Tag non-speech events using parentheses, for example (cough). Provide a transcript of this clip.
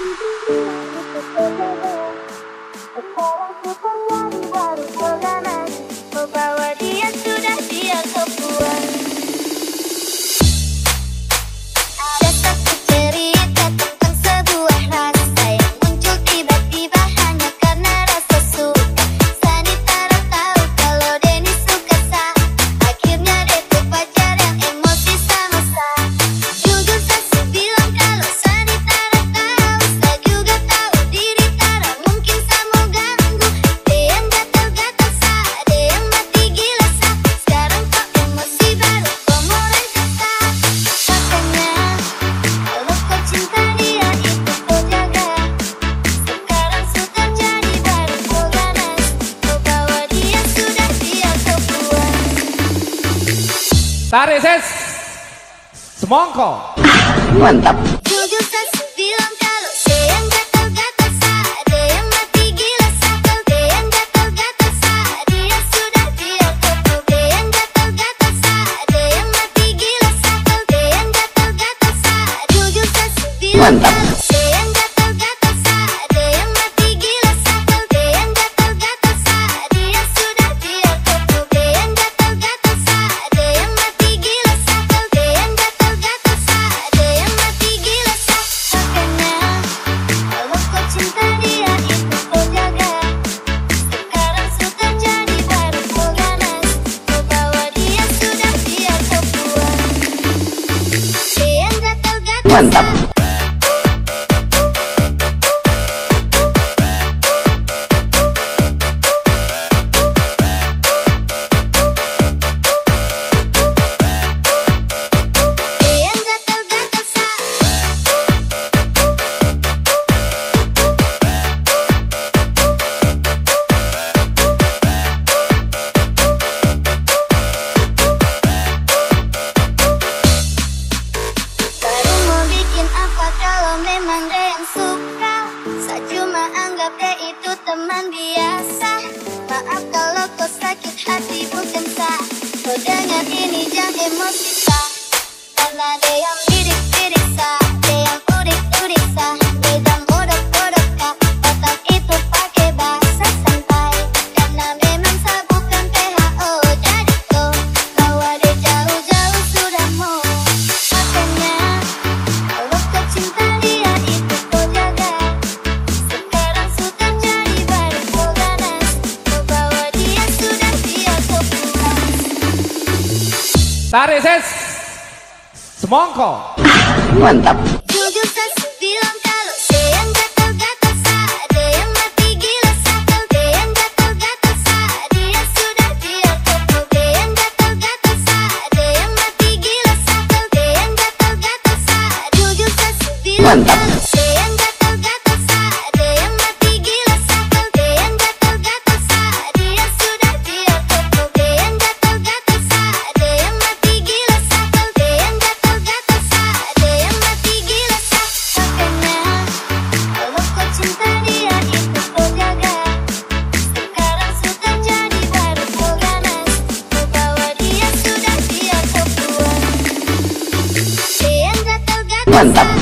Mm-hmm. (laughs) Tarik ses. Semongko. Mantap. Mantap. mantap teman biasa. Maaf kalau kau sakit hati bukan tak Kau dengar ini jangan emosi. Tak Karena dia yang bidik-bidik tak Tarik ses. Semongko. Mantap. Mantap. 한다